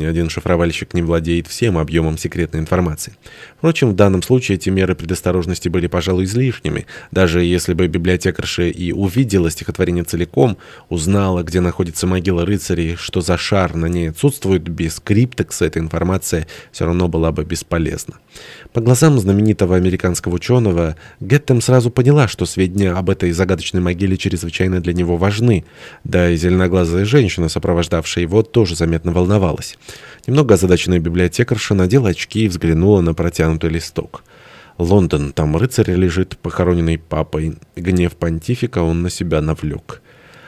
Ни один шифровальщик не владеет всем объемом секретной информации. Впрочем, в данном случае эти меры предосторожности были, пожалуй, излишними. Даже если бы библиотекарша и увидела стихотворение целиком, узнала, где находится могила рыцарей, что за шар на ней отсутствует, без криптекса эта информация все равно была бы бесполезна. По глазам знаменитого американского ученого, Геттем сразу поняла, что сведения об этой загадочной могиле чрезвычайно для него важны. Да и зеленоглазая женщина, сопровождавшая его, тоже заметно волновалась. Немного озадаченная библиотекарша надела очки и взглянула на протянутый листок. Лондон, там рыцарь лежит, похороненный папой. Гнев понтифика он на себя навлек.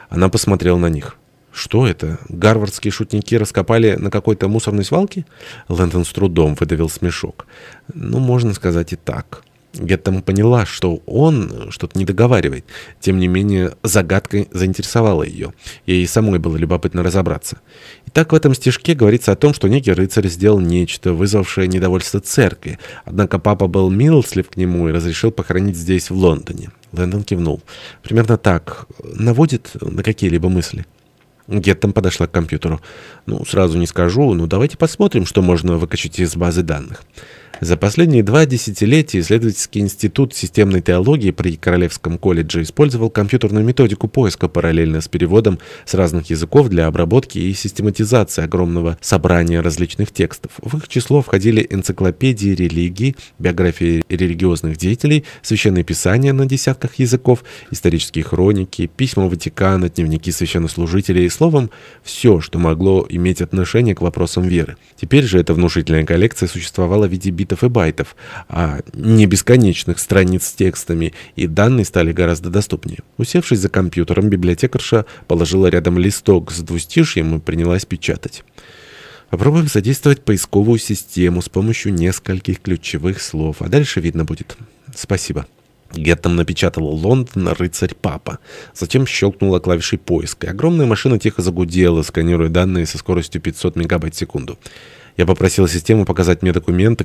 Она посмотрела на них. «Что это? Гарвардские шутники раскопали на какой-то мусорной свалке?» Лэндон с трудом выдавил смешок. «Ну, можно сказать и так». Геттем поняла, что он что-то не договаривает. Тем не менее, загадка заинтересовала ее. Ей самой было любопытно разобраться. Итак, в этом стишке говорится о том, что некий рыцарь сделал нечто, вызвавшее недовольство церкви. Однако папа был милослив к нему и разрешил похоронить здесь, в Лондоне. Лэндон кивнул. Примерно так. Наводит на какие-либо мысли. Геттем подошла к компьютеру. «Ну, сразу не скажу, но давайте посмотрим, что можно выкачать из базы данных». За последние два десятилетия исследовательский институт системной теологии при Королевском колледже использовал компьютерную методику поиска параллельно с переводом с разных языков для обработки и систематизации огромного собрания различных текстов. В их число входили энциклопедии религии, биографии религиозных деятелей, священные писания на десятках языков, исторические хроники, письма Ватикана, дневники священнослужителей, словом, все, что могло иметь отношение к вопросам веры. Теперь же эта внушительная коллекция существовала в виде битов битов и байтов, а не бесконечных страниц с текстами, и данные стали гораздо доступнее. Усевшись за компьютером, библиотекарша положила рядом листок с двустишьем и принялась печатать. Попробуем задействовать поисковую систему с помощью нескольких ключевых слов, а дальше видно будет. Спасибо. Геттон напечатал «Лондон, рыцарь папа». Затем щелкнула клавишей поиска, огромная машина тихо загудела, сканируя данные со скоростью 500 мегабайт в секунду. Я попросил систему показать мне документы,